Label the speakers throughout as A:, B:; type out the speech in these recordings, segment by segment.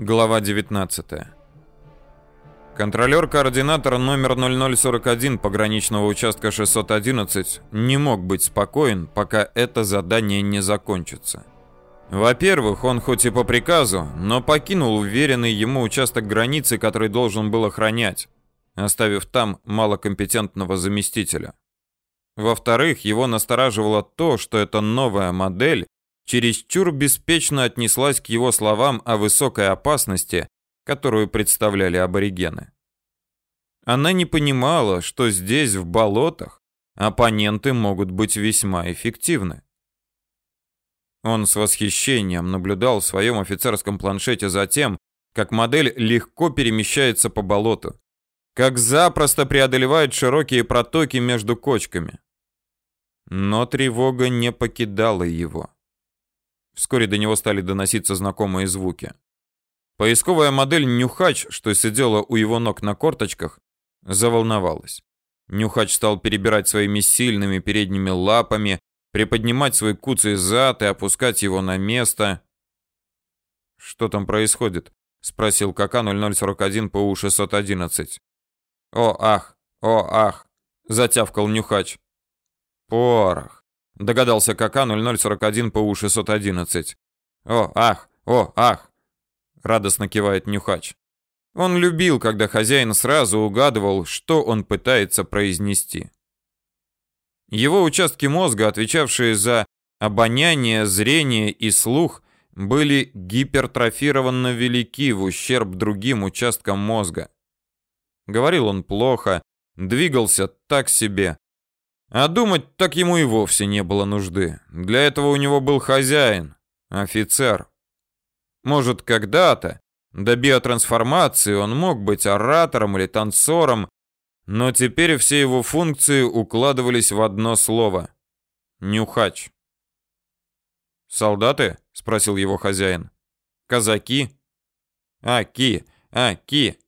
A: Глава 19. Контролер-координатор номер 0041 пограничного участка 611 не мог быть спокоен, пока это задание не закончится. Во-первых, он хоть и по приказу, но покинул уверенный ему участок границы, который должен был охранять, оставив там малокомпетентного заместителя. Во-вторых, его настораживало то, что эта новая модель чересчур беспечно отнеслась к его словам о высокой опасности, которую представляли аборигены. Она не понимала, что здесь, в болотах, оппоненты могут быть весьма эффективны. Он с восхищением наблюдал в своем офицерском планшете за тем, как модель легко перемещается по болоту, как запросто преодолевает широкие протоки между кочками. Но тревога не покидала его. Вскоре до него стали доноситься знакомые звуки. Поисковая модель Нюхач, что сидела у его ног на корточках, заволновалась. Нюхач стал перебирать своими сильными передними лапами, приподнимать свой куцый зад и опускать его на место. «Что там происходит?» — спросил КК-0041 по У-611. «О, ах! О, ах!» — затявкал Нюхач. «Порох!» Догадался КК-0041 по У-611. «О, ах! О, ах!» Радостно кивает Нюхач. Он любил, когда хозяин сразу угадывал, что он пытается произнести. Его участки мозга, отвечавшие за обоняние, зрение и слух, были гипертрофированно велики в ущерб другим участкам мозга. Говорил он плохо, двигался так себе, а думать так ему и вовсе не было нужды. Для этого у него был хозяин, офицер. Может, когда-то, до биотрансформации, он мог быть оратором или танцором, но теперь все его функции укладывались в одно слово — нюхач. «Солдаты?» — спросил его хозяин. «Казаки?» «А, ки, а, ки».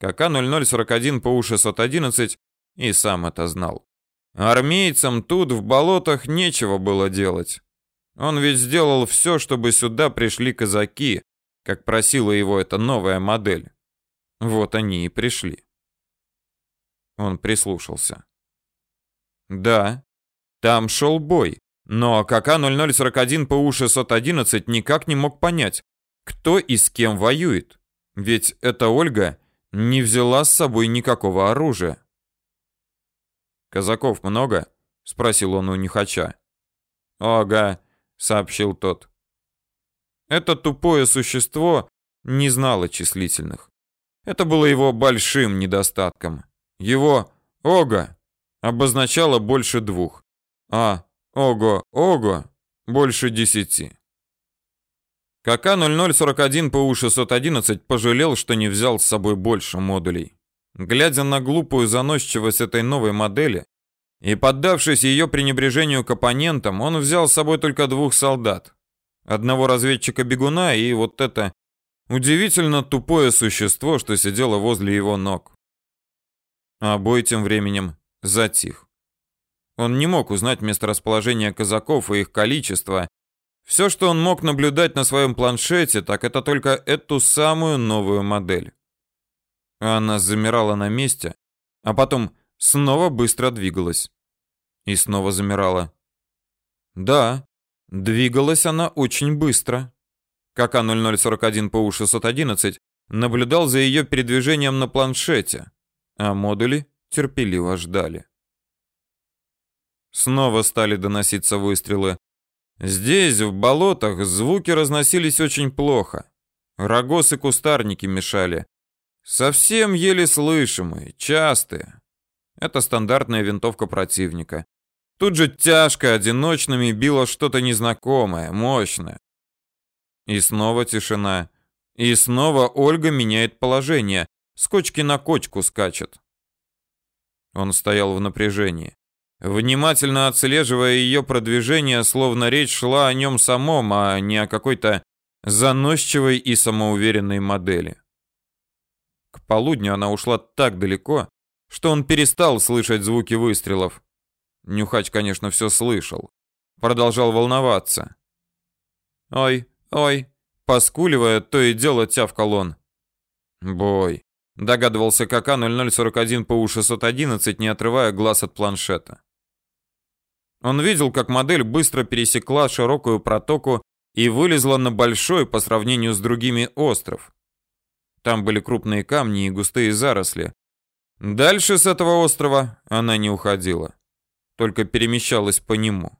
A: КК-0041 по У-611 и сам это знал. Армейцам тут в болотах нечего было делать. Он ведь сделал все, чтобы сюда пришли казаки, как просила его эта новая модель. Вот они и пришли. Он прислушался. Да, там шел бой, но КК-0041 по У-611 никак не мог понять, кто и с кем воюет. Ведь эта Ольга не взяла с собой никакого оружия. Казаков много? спросил он у Нюхача. Ага, сообщил тот. Это тупое существо не знало числительных. Это было его большим недостатком. Его ого обозначало больше двух, а ого-ого больше десяти. КК-0041 по У-611 пожалел, что не взял с собой больше модулей. Глядя на глупую заносчивость этой новой модели и поддавшись ее пренебрежению к оппонентам, он взял с собой только двух солдат. Одного разведчика-бегуна и вот это удивительно тупое существо, что сидело возле его ног. А бой тем временем затих. Он не мог узнать месторасположение казаков и их количество. Все, что он мог наблюдать на своем планшете, так это только эту самую новую модель. Она замирала на месте, а потом снова быстро двигалась. И снова замирала. Да, двигалась она очень быстро. КК-0041 по У-611 наблюдал за ее передвижением на планшете, а модули терпеливо ждали. Снова стали доноситься выстрелы. Здесь, в болотах, звуки разносились очень плохо. Рогоз и кустарники мешали. Совсем еле слышимые, частые. Это стандартная винтовка противника. Тут же тяжко одиночными било что-то незнакомое, мощное. И снова тишина. И снова Ольга меняет положение. С кочки на кочку скачет. Он стоял в напряжении. Внимательно отслеживая ее продвижение, словно речь шла о нем самом, а не о какой-то заносчивой и самоуверенной модели. Полудню она ушла так далеко, что он перестал слышать звуки выстрелов. Нюхач, конечно, все слышал. Продолжал волноваться. «Ой, ой», — поскуливая, то и дело тявкал он. Бой. Догадывался КК 0041 по У-611, не отрывая глаз от планшета. Он видел, как модель быстро пересекла широкую протоку и вылезла на большой по сравнению с другими остров. Там были крупные камни и густые заросли. Дальше с этого острова она не уходила, только перемещалась по нему.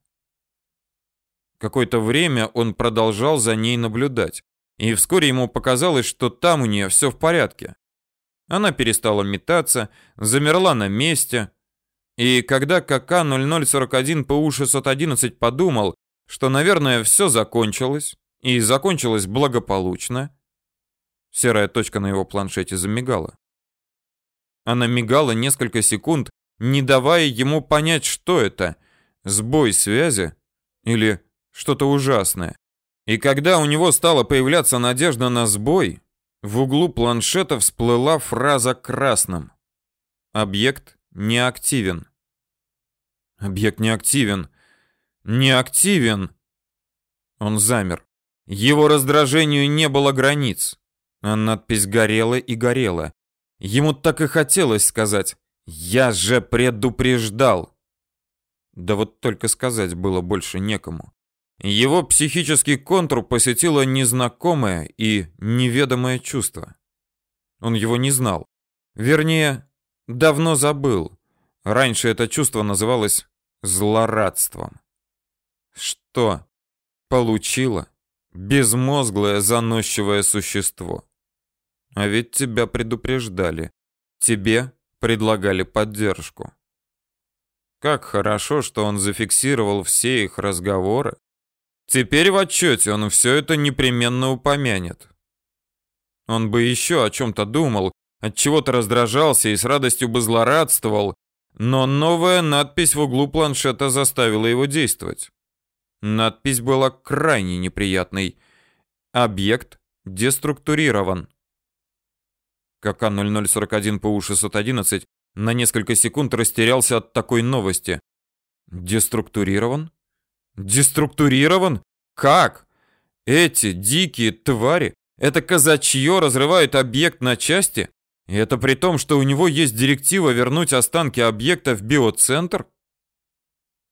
A: Какое-то время он продолжал за ней наблюдать, и вскоре ему показалось, что там у нее все в порядке. Она перестала метаться, замерла на месте, и когда КК-0041 ПУ-611 подумал, что, наверное, все закончилось, и закончилось благополучно, серая точка на его планшете замигала. Она мигала несколько секунд, не давая ему понять, что это — сбой связи или что-то ужасное. И когда у него стала появляться надежда на сбой, в углу планшета всплыла фраза красным. Объект не активен. Объект не активен. Не активен. Он замер. Его раздражению не было границ. А надпись горела и горела. Ему так и хотелось сказать «Я же предупреждал!» Да вот только сказать было больше некому. Его психический контур посетило незнакомое и неведомое чувство. Он его не знал. Вернее, давно забыл. Раньше это чувство называлось злорадством. Что получило безмозглое заносчивое существо? А ведь тебя предупреждали. Тебе предлагали поддержку. Как хорошо, что он зафиксировал все их разговоры Теперь в отчете он все это непременно упомянет. Он бы еще о чем-то думал, от чего-то раздражался и с радостью бы злорадствовал, но новая надпись в углу планшета заставила его действовать. Надпись была крайне неприятной. Объект деструктурирован. КК-0041 ПУ-611 на несколько секунд растерялся от такой новости. Деструктурирован? Деструктурирован? Как? Эти дикие твари, это казачье разрывает объект на части? И это при том, что у него есть директива вернуть останки объекта в биоцентр?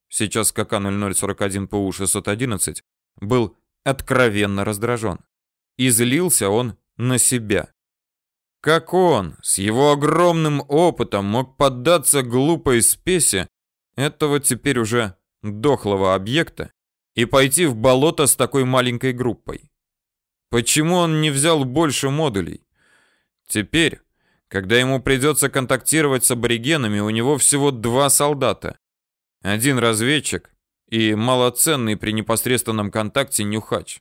A: Сейчас КК-0041 ПУ-611 был откровенно раздражен. И злился он на себя. Как он, с его огромным опытом, мог поддаться глупой спеси этого теперь уже дохлого объекта и пойти в болото с такой маленькой группой? Почему он не взял больше модулей? Теперь, когда ему придется контактировать с аборигенами, у него всего два солдата. Один разведчик и малоценный при непосредственном контакте нюхач.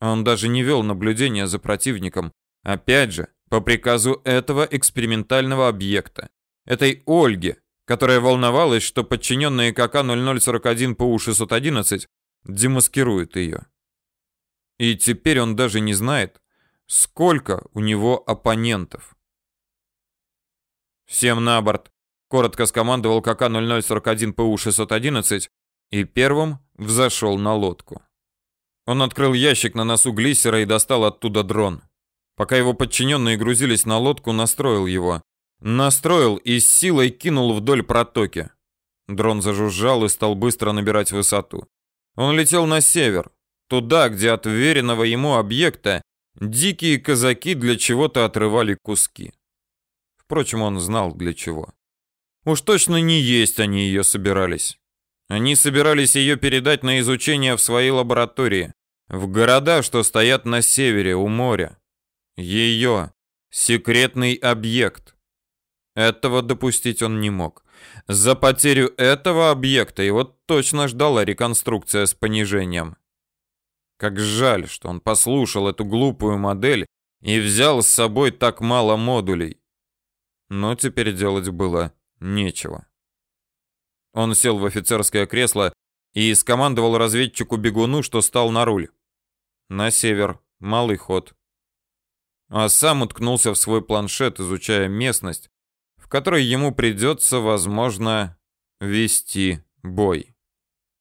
A: Он даже не вел наблюдения за противником, опять же, по приказу этого экспериментального объекта, этой Ольги, которая волновалась, что подчиненные КК-0041 ПУ-611 демаскируют ее. И теперь он даже не знает, сколько у него оппонентов. «Всем на борт!» — коротко скомандовал КК-0041 ПУ-611 и первым взошел на лодку. Он открыл ящик на носу глиссера и достал оттуда дрон. Пока его подчиненные грузились на лодку, настроил его. Настроил и с силой кинул вдоль протоки. Дрон зажужжал и стал быстро набирать высоту. Он летел на север, туда, где от веренного ему объекта дикие казаки для чего-то отрывали куски. Впрочем, он знал для чего. Уж точно не есть они ее собирались. Они собирались ее передать на изучение в своей лаборатории, в города, что стоят на севере, у моря. Ее секретный объект. Этого допустить он не мог. За потерю этого объекта его точно ждала реконструкция с понижением. Как жаль, что он послушал эту глупую модель и взял с собой так мало модулей. Но теперь делать было нечего. Он сел в офицерское кресло и скомандовал разведчику-бегуну, что стал на руль. На север, малый ход. А сам уткнулся в свой планшет, изучая местность, которой ему придется, возможно, вести бой.